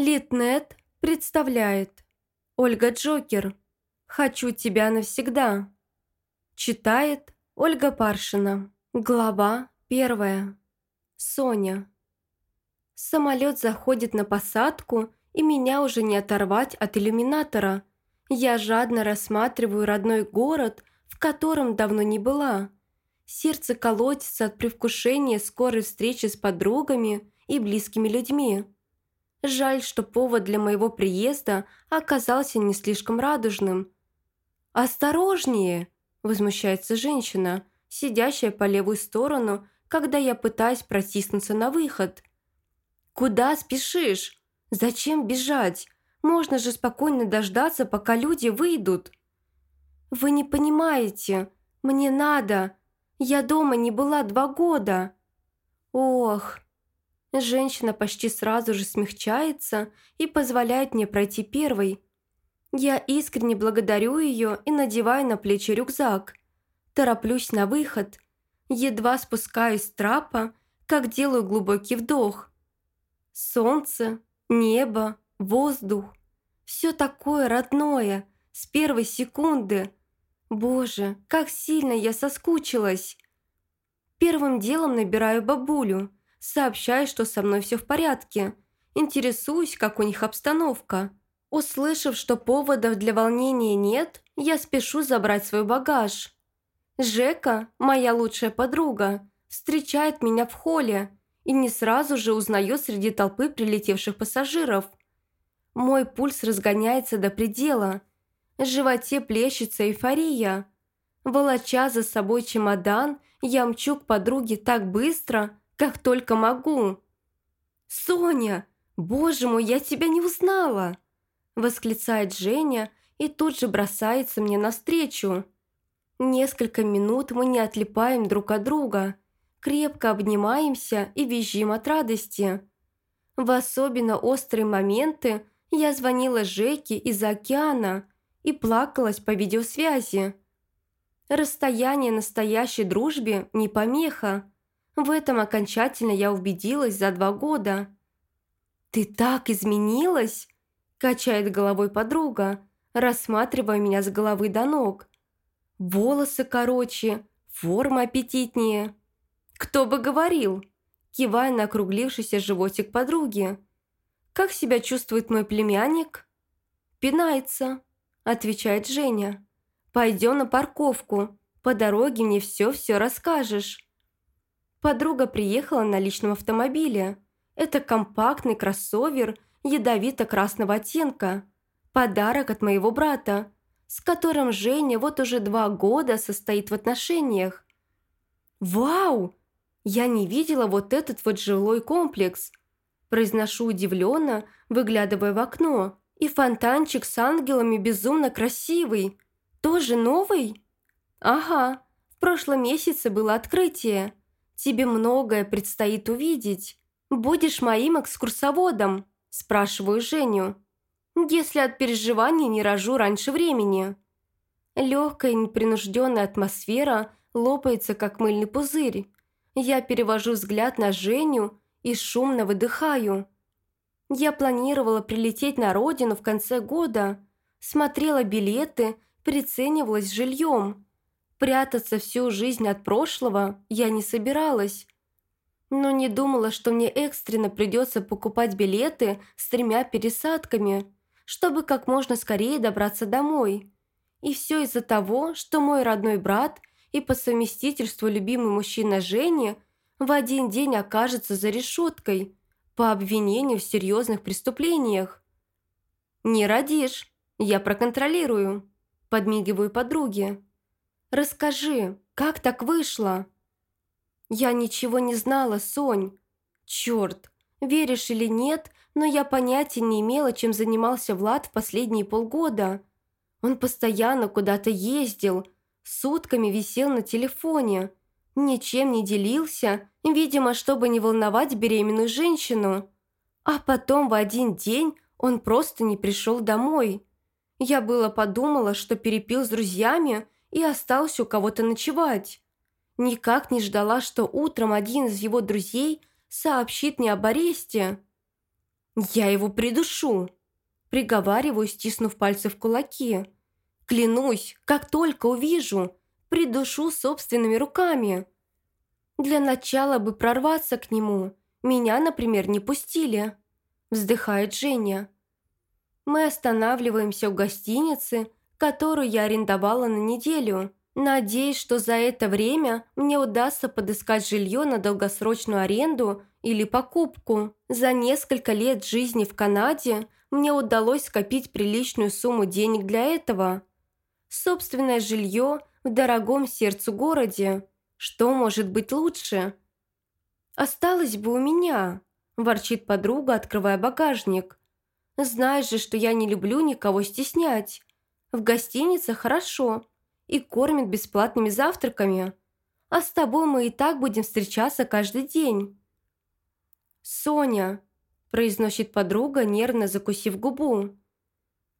Литнет представляет Ольга Джокер «Хочу тебя навсегда» Читает Ольга Паршина Глава первая Соня Самолет заходит на посадку, и меня уже не оторвать от иллюминатора. Я жадно рассматриваю родной город, в котором давно не была. Сердце колотится от привкушения скорой встречи с подругами и близкими людьми. Жаль, что повод для моего приезда оказался не слишком радужным. «Осторожнее!» – возмущается женщина, сидящая по левую сторону, когда я пытаюсь протиснуться на выход. «Куда спешишь? Зачем бежать? Можно же спокойно дождаться, пока люди выйдут». «Вы не понимаете. Мне надо. Я дома не была два года». «Ох, Женщина почти сразу же смягчается и позволяет мне пройти первой. Я искренне благодарю ее и надеваю на плечи рюкзак. Тороплюсь на выход. Едва спускаюсь с трапа, как делаю глубокий вдох. Солнце, небо, воздух. Все такое родное, с первой секунды. Боже, как сильно я соскучилась. Первым делом набираю бабулю – Сообщаю, что со мной все в порядке. Интересуюсь, как у них обстановка. Услышав, что поводов для волнения нет, я спешу забрать свой багаж. Жека, моя лучшая подруга, встречает меня в холле и не сразу же узнает среди толпы прилетевших пассажиров. Мой пульс разгоняется до предела. В животе плещется эйфория. Волоча за собой чемодан, я мчу к подруге так быстро, как только могу. «Соня, боже мой, я тебя не узнала!» Восклицает Женя и тут же бросается мне навстречу. Несколько минут мы не отлипаем друг от друга, крепко обнимаемся и визжим от радости. В особенно острые моменты я звонила Жеке из океана и плакалась по видеосвязи. Расстояние настоящей дружбе не помеха, в этом окончательно я убедилась за два года. «Ты так изменилась!» – качает головой подруга, рассматривая меня с головы до ног. «Волосы короче, форма аппетитнее». «Кто бы говорил?» – кивая на округлившийся животик подруги. «Как себя чувствует мой племянник?» «Пинается», – отвечает Женя. «Пойдем на парковку. По дороге мне все-все расскажешь». Подруга приехала на личном автомобиле. Это компактный кроссовер ядовито-красного оттенка. Подарок от моего брата, с которым Женя вот уже два года состоит в отношениях. «Вау! Я не видела вот этот вот жилой комплекс!» Произношу удивленно, выглядывая в окно. «И фонтанчик с ангелами безумно красивый. Тоже новый?» «Ага, в прошлом месяце было открытие. Тебе многое предстоит увидеть. Будешь моим экскурсоводом?» – спрашиваю Женю. «Если от переживаний не рожу раньше времени». Легкая непринужденная атмосфера лопается, как мыльный пузырь. Я перевожу взгляд на Женю и шумно выдыхаю. Я планировала прилететь на родину в конце года, смотрела билеты, приценивалась жильем. Прятаться всю жизнь от прошлого я не собиралась. Но не думала, что мне экстренно придется покупать билеты с тремя пересадками, чтобы как можно скорее добраться домой. И все из-за того, что мой родной брат и по совместительству любимый мужчина Женя в один день окажется за решеткой по обвинению в серьезных преступлениях. «Не родишь, я проконтролирую», – подмигиваю подруге. Расскажи, как так вышло?» «Я ничего не знала, Сонь. Черт, веришь или нет, но я понятия не имела, чем занимался Влад в последние полгода. Он постоянно куда-то ездил, сутками висел на телефоне, ничем не делился, видимо, чтобы не волновать беременную женщину. А потом в один день он просто не пришел домой. Я было подумала, что перепил с друзьями и остался у кого-то ночевать. Никак не ждала, что утром один из его друзей сообщит мне об аресте. Я его придушу. Приговариваю, стиснув пальцы в кулаки. Клянусь, как только увижу, придушу собственными руками. Для начала бы прорваться к нему. Меня, например, не пустили. Вздыхает Женя. Мы останавливаемся в гостинице, которую я арендовала на неделю. Надеюсь, что за это время мне удастся подыскать жилье на долгосрочную аренду или покупку. За несколько лет жизни в Канаде мне удалось скопить приличную сумму денег для этого. Собственное жилье в дорогом сердцу городе. Что может быть лучше? «Осталось бы у меня», – ворчит подруга, открывая багажник. «Знаешь же, что я не люблю никого стеснять. В гостинице хорошо, и кормит бесплатными завтраками. А с тобой мы и так будем встречаться каждый день». «Соня», – произносит подруга, нервно закусив губу.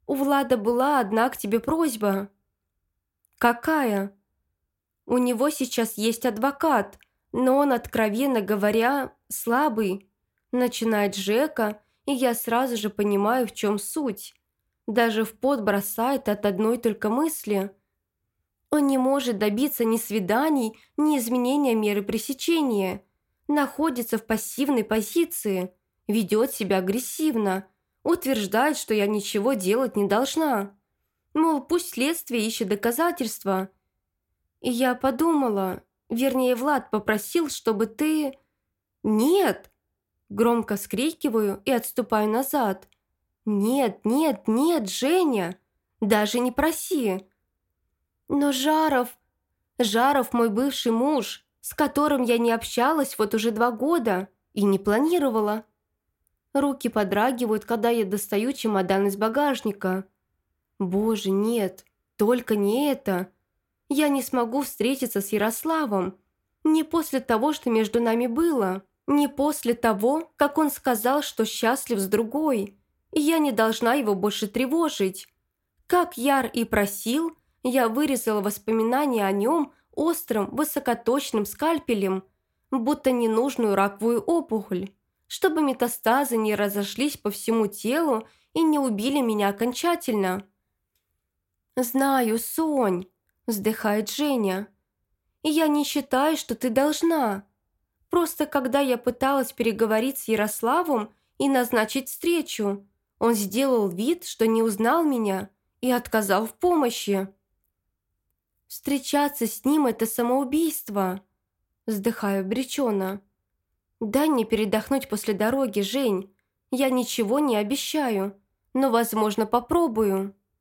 «У Влада была одна к тебе просьба». «Какая?» «У него сейчас есть адвокат, но он, откровенно говоря, слабый», – начинает Жека, и я сразу же понимаю, в чем суть. Даже в пот бросает от одной только мысли – он не может добиться ни свиданий, ни изменения меры пресечения. Находится в пассивной позиции, ведет себя агрессивно, утверждает, что я ничего делать не должна. Мол, пусть следствие ищет доказательства. И я подумала, вернее, Влад попросил, чтобы ты... «Нет!» Громко скрикиваю и отступаю назад. «Нет, нет, нет, Женя! Даже не проси!» «Но Жаров... Жаров мой бывший муж, с которым я не общалась вот уже два года и не планировала». Руки подрагивают, когда я достаю чемодан из багажника. «Боже, нет, только не это. Я не смогу встретиться с Ярославом. Не после того, что между нами было. Не после того, как он сказал, что счастлив с другой. И я не должна его больше тревожить. Как Яр и просил, я вырезала воспоминания о нем острым, высокоточным скальпелем, будто ненужную раковую опухоль, чтобы метастазы не разошлись по всему телу и не убили меня окончательно. «Знаю, Сонь», – вздыхает Женя. «И я не считаю, что ты должна. Просто когда я пыталась переговорить с Ярославом и назначить встречу, он сделал вид, что не узнал меня и отказал в помощи». Встречаться с ним – это самоубийство. Вздыхаю обреченно. Дай мне передохнуть после дороги, Жень. Я ничего не обещаю, но, возможно, попробую.